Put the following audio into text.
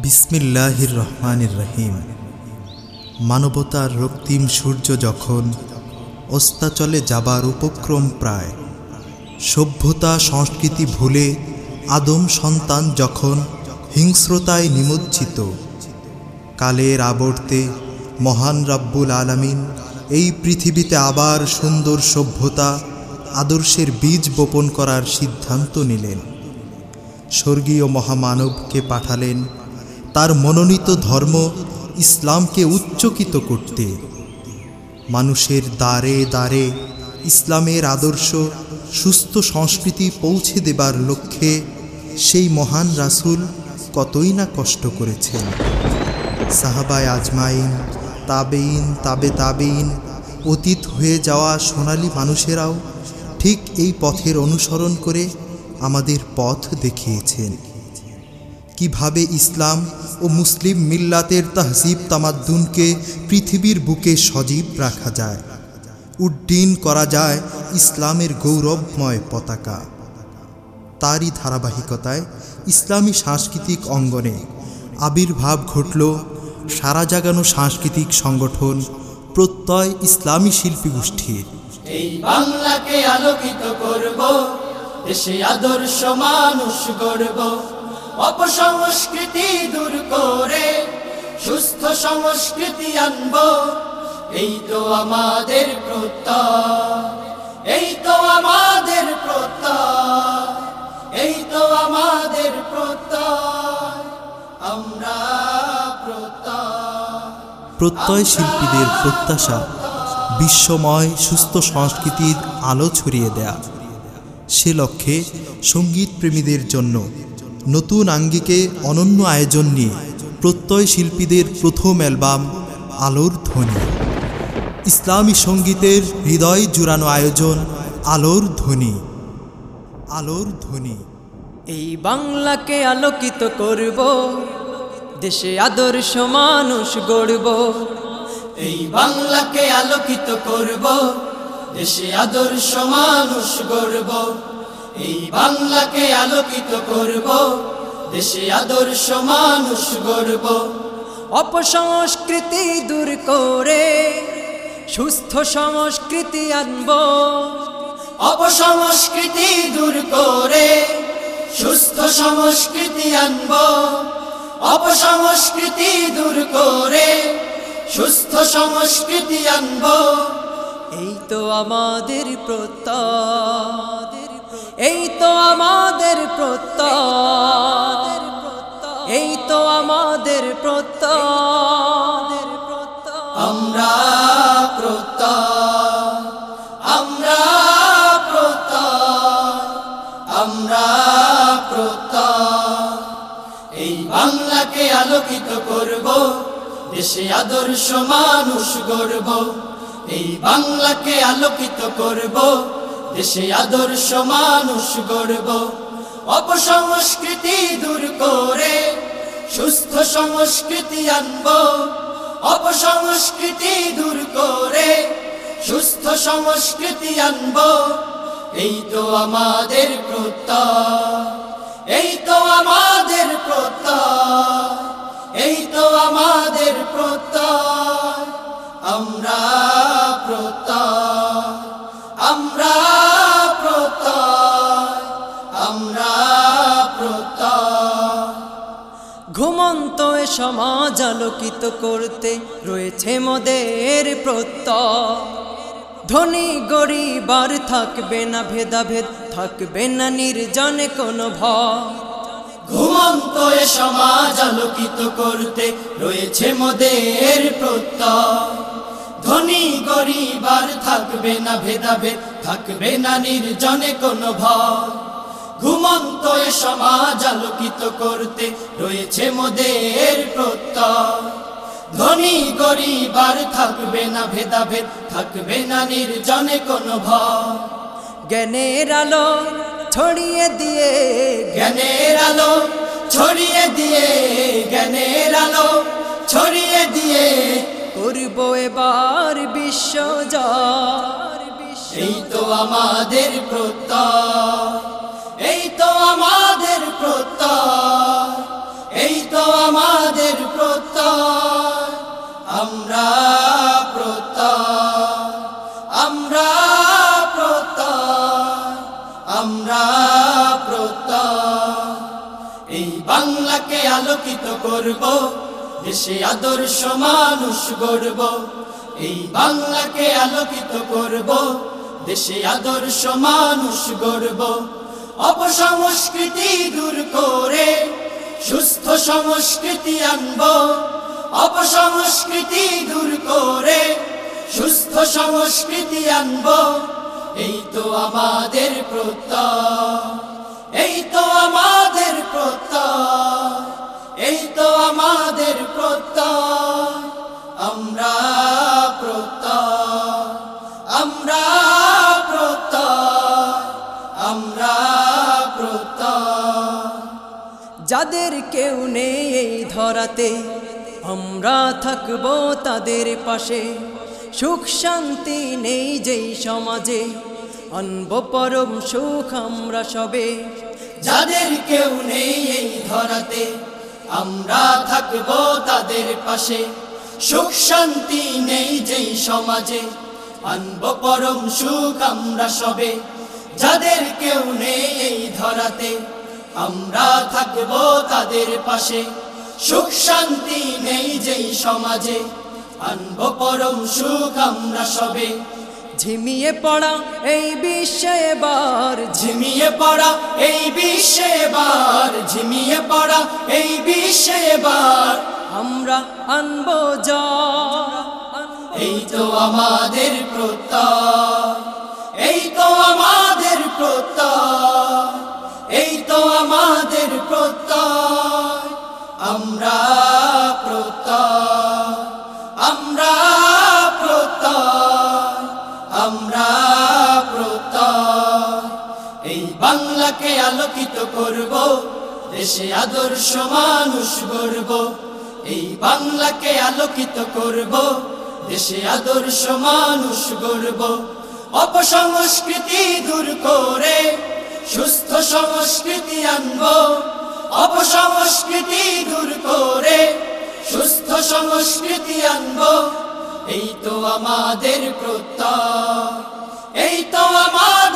বিসমিল্লাহির রহমানির রহিম। মানবতার রক্তিম সূর্য যখন অস্তাচলে যাবার উপক্রম প্রায়, সভ্যতা সংস্কৃতি ভুলে আদম সন্তান যখন হিংস্রতায় নিমজ্জিত, কালের আবর্তে মহান রাব্বুল আলামিন এই পৃথিবীতে আবার সুন্দর সভ্যতা আদর্শের বীজ বপন করার সিদ্ধান্ত নিলেন। স্বর্গীয় মহামানবকে পাঠালেন তার মনোনীত ধর্ম ইসলামকে উচ্চকিত করতে। মানুষের দ্বারে দ্বারে ইসলামের আদর্শ, সুস্থ সংস্কৃতি পৌঁছে দেবার লক্ষ্যে সেই মহান রাসূল কতই না কষ্ট করেছেন। সাহাবায় আজমাইন তাবেইন তাবে তাবেইন অতীত হয়ে যাওয়া সোনালি মানুষেরাও ঠিক এই পথের অনুসরণ করে আমাদের পথ দেখিয়েছেন। কীভাবে ইসলাম ও মুসলিম মিল্লাতের তাহজিব তামাদ্দুনকে পৃথিবীর বুকে সজীব রাখা যায়? উড্ডীন করা যায় ইসলামের গৌরবময় পতাকা। তারই ধারাবাহিকতায় ইসলামী সাংস্কৃতিক অঙ্গনে আবির্ভাব ঘটল সারা জাগানো সাংস্কৃতিক সংগঠন প্রত্যয় ইসলামী শিল্পী গোষ্ঠীর। এই বাংলাকে আলোকিত করব, দেশে আদর্শ মানুষ গড়ব। অপসংস্কৃতি দূর করে সুস্থ সংস্কৃতি আনব। এই তো আমাদের প্রত্যয় এই তো আমাদের প্রত্যয় এই তো আমাদের প্রত্যয় আমরা প্রত্যয়। প্রত্যয় শিল্পীদের প্রত্যাশা বিশ্বময় সুস্থ সংস্কৃতির আলো ছড়িয়ে দেয়া। সে লক্ষ্যে সংগীত প্রেমীদের জন্য নতুন আঙ্গিকে অনন্য আয়োজন নিয়ে প্রত্যয় শিল্পীদের প্রথম অ্যালবাম আলোর ধ্বনি। ইসলামী সঙ্গীতের হৃদয় জুড়ানো আয়োজন আলোর ধ্বনি। আলোর ধ্বনি। এই বাংলাকে আলোকিত করব, দেশে আদর্শ মানুষ গড়ব। এই বাংলাকে আলোকিত করব, দেশে আদর্শ মানুষ গড়ব। এই বাংলাকে আলোকিত করব, দেশে আদর্শ মানুষ গড়ব। অপসংস্কৃতি দূর করে সুস্থ সংস্কৃতি আনব। অপসংস্কৃতি দূর করে সুস্থ সংস্কৃতি আনব। অপসংস্কৃতি দূর করে সুস্থ সংস্কৃতি আনব। এই তো আমাদের প্রত্যয়। এই তো আমাদের প্রত্যয়। এই তো আমাদের প্রত্যয়। আমরা প্রত্যয়। আমরা প্রত্যয়। আমরা প্রত্যয়। এই বাংলাকে আলোকিত করব, দেশে আদর্শ মানুষ গড়ব। এই বাংলাকে আলোকিত করব দেশে আদর্শ মানুষ গড়ব, অপসংস্কৃতি দূর করে সুস্থ সংস্কৃতি আনব, অপসংস্কৃতি দূর করে সুস্থ সংস্কৃতি আনব। এই তো আমাদের প্রত্যয়, এই তো আমাদের প্রত্যয়, এই তো আমাদের প্রত্যয়। সমাজ আলোকিত করতে রয়েছে মোদের প্রত্যয়। ধনী গরিব আর থাকবে না ভেদাভেদ, থাকবে না নির্জনে কোনো ভয়। ঘুমন্ত এ সমাজ আলোকিত করতে রয়েছে মোদের প্রত্যয়। ধনী গরিব আর থাকবে না ভেদাভেদ, থাকবে না নির্জনে কোনো ভয়। ঘুমন্ত সমাজ আলোকিত করতে রয়েছে মোদের প্রত্যয়। ধনী গরিব আর থাকবে না ভেদাভেদ থাকবে না নির্জনে কোনো ভয়। জ্ঞানের আলো ছড়িয়ে দিয়ে জ্ঞানের আলো ছড়িয়ে দিয়ে জ্ঞানের আলো ছড়িয়ে দিয়ে। করব এবার বিশ্ব জয় এই তো আমাদের প্রত্যয়। আমাদের প্রত্যয়। এই তো আমাদের প্রত্যয়। আমরা প্রত্যয়। আমরা প্রত্যয়। আমরা প্রত্যয়। এই বাংলাকে আলোকিত করব, দেশে আদর্শ মানুষ গড়ব। এই বাংলাকে আলোকিত করব, দেশে আদর্শ মানুষ গড়ব। অপসংস্কৃতি দূর করে, সুস্থ সংস্কৃতি আনব। অপসংস্কৃতি দূর করে, সুস্থ সংস্কৃতি আনব। এই তো আমাদের প্রত্যয়, এই তো আমাদের প্রত্যয়, এই তো আমাদের প্রত্যয়। আমরা প্রত্যয়, আমরা যাদের কেউ নেই এই ধরাতে। আমরা থাকব তাদের পাশে। সুখ শান্তি নেই যেই সমাজে। আনব পরম সুখ আমরা সবে। যাদের কেউ নেই এই ধরাতে, আমরা থাকব তাদের পাশে। সুখ শান্তি নেই যেই সমাজে। আনব পরম সুখ আমরা সবে। যাদের কেউ নেই এই ধরাতে আমরা থাকব তাদের পাশে। সুখ শান্তি নেই যেই সমাজে। আনব পরম সুখ আমরা সবে। ঝিমিয়ে পড়া এই বিশ্বে এবার। ঝিমিয়ে পড়া এই বিশ্বে এবার। ঝিমিয়ে পড়া এই বিশ্বে এবার। আমরা আনব যা এই তো আমাদের প্রত্যয়। এই তো আমাদের প্রত্যয়। আমাদের প্রত্যয়। আমরা প্রত্যয়। আমরা প্রত্যয়। আমরা প্রত্যয়। এই বাংলাকে আলোকিত করব, দেশে আদর্শ মানুষ গড়ব। এই বাংলাকে আলোকিত করব, দেশে আদর্শ মানুষ গড়ব। অপসংস্কৃতি দূর করে সুস্থ সংস্কৃতি আনব, অপসংস্কৃতি দূর করে। সুস্থ সংস্কৃতি আনব, এই তো আমাদের প্রত্যয়, এই তো আমাদের